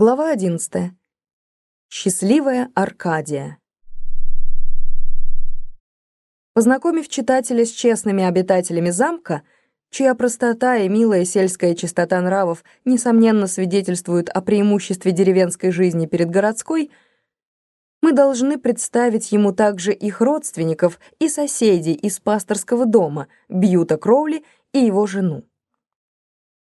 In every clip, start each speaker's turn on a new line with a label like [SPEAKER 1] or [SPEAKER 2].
[SPEAKER 1] Глава 11. Счастливая Аркадия. Познакомив читателя с честными обитателями замка, чья простота и милая сельская чистота нравов несомненно свидетельствуют о преимуществе деревенской жизни перед городской, мы должны представить ему также их родственников и соседей из пасторского дома, Бьюта Кроули и его жену.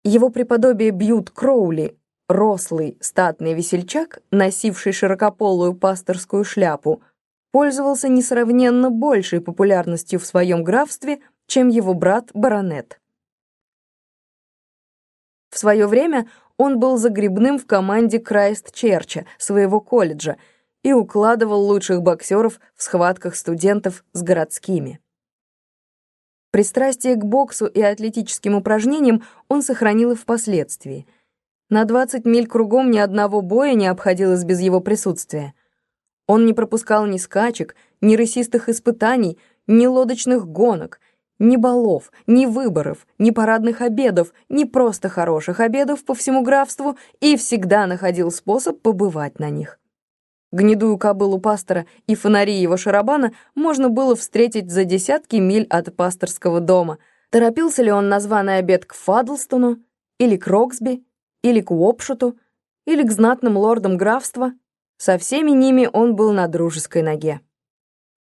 [SPEAKER 1] Его преподобие Бьют Кроули рослый, статный весельчак, носивший широкополую пасторскую шляпу, пользовался несравненно большей популярностью в своем графстве, чем его брат баронет. В свое время он был загребным в команде Крайст-Черча, своего колледжа, и укладывал лучших боксеров в схватках студентов с городскими. Пристрастие к боксу и атлетическим упражнениям он сохранил и впоследствии – на 20 миль кругом ни одного боя не обходилось без его присутствия. Он не пропускал ни скачек, ни рысистых испытаний, ни лодочных гонок, ни балов, ни выборов, ни парадных обедов, ни просто хороших обедов по всему графству и всегда находил способ побывать на них. Гнедую кобылу пастора и фонари его шарабана можно было встретить за десятки миль от пасторского дома. Торопился ли он на званый обед к Фадлстону или к Роксби, или к Уопшуту, или к знатным лордам графства. Со всеми ними он был на дружеской ноге.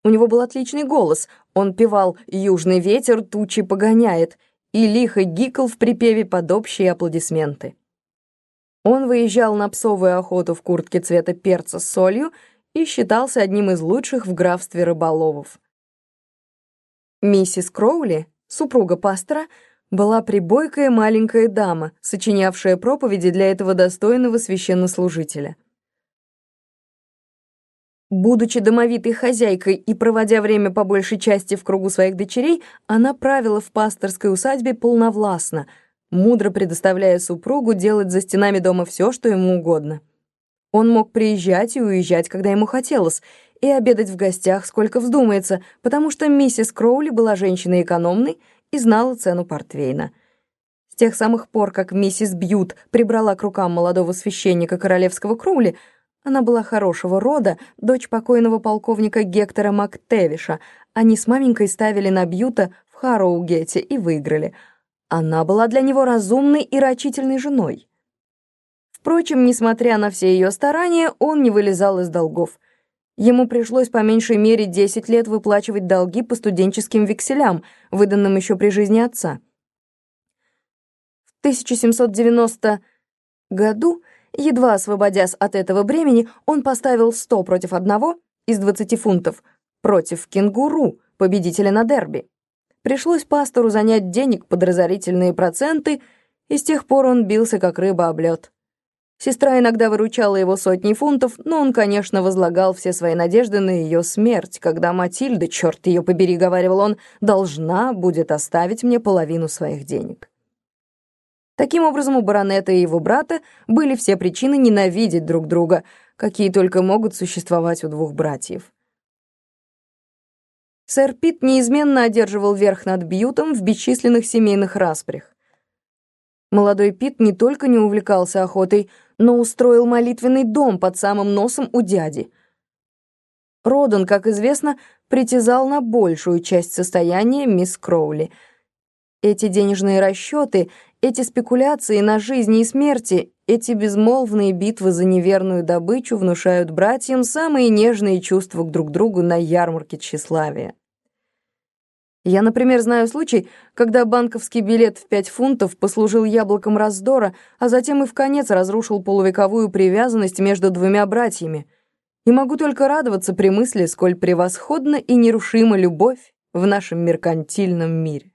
[SPEAKER 1] У него был отличный голос, он певал «Южный ветер тучи погоняет» и лихо гикал в припеве под общие аплодисменты. Он выезжал на псовую охоту в куртке цвета перца с солью и считался одним из лучших в графстве рыболовов. Миссис Кроули, супруга пастора, была прибойкая маленькая дама, сочинявшая проповеди для этого достойного священнослужителя. Будучи домовитой хозяйкой и проводя время по большей части в кругу своих дочерей, она правила в пасторской усадьбе полновластно, мудро предоставляя супругу делать за стенами дома все, что ему угодно. Он мог приезжать и уезжать, когда ему хотелось, и обедать в гостях, сколько вздумается, потому что миссис Кроули была женщиной экономной и знала цену портвейна. С тех самых пор, как миссис Бьют прибрала к рукам молодого священника королевского Крули, она была хорошего рода, дочь покойного полковника Гектора Мактевиша. Они с маменькой ставили на Бьюта в Харроугете и выиграли. Она была для него разумной и рачительной женой. Впрочем, несмотря на все ее старания, он не вылезал из долгов. Ему пришлось по меньшей мере 10 лет выплачивать долги по студенческим векселям, выданным еще при жизни отца. В 1790 году, едва освободясь от этого бремени, он поставил 100 против одного из 20 фунтов против кенгуру, победителя на дерби. Пришлось пастору занять денег под разорительные проценты, и с тех пор он бился как рыба об лед. Сестра иногда выручала его сотни фунтов, но он, конечно, возлагал все свои надежды на ее смерть, когда Матильда, черт ее побери, говорил он, должна будет оставить мне половину своих денег. Таким образом, у баронета и его брата были все причины ненавидеть друг друга, какие только могут существовать у двух братьев. Сэр Пит неизменно одерживал верх над Бьютом в бесчисленных семейных распрях. Молодой Пит не только не увлекался охотой, но устроил молитвенный дом под самым носом у дяди. Родан, как известно, притязал на большую часть состояния мисс Кроули. Эти денежные расчеты, эти спекуляции на жизни и смерти, эти безмолвные битвы за неверную добычу внушают братьям самые нежные чувства к друг другу на ярмарке тщеславия. Я, например, знаю случай, когда банковский билет в 5 фунтов послужил яблоком раздора, а затем и в конец разрушил полувековую привязанность между двумя братьями. И могу только радоваться при мысли, сколь превосходна и нерушима любовь в нашем меркантильном мире.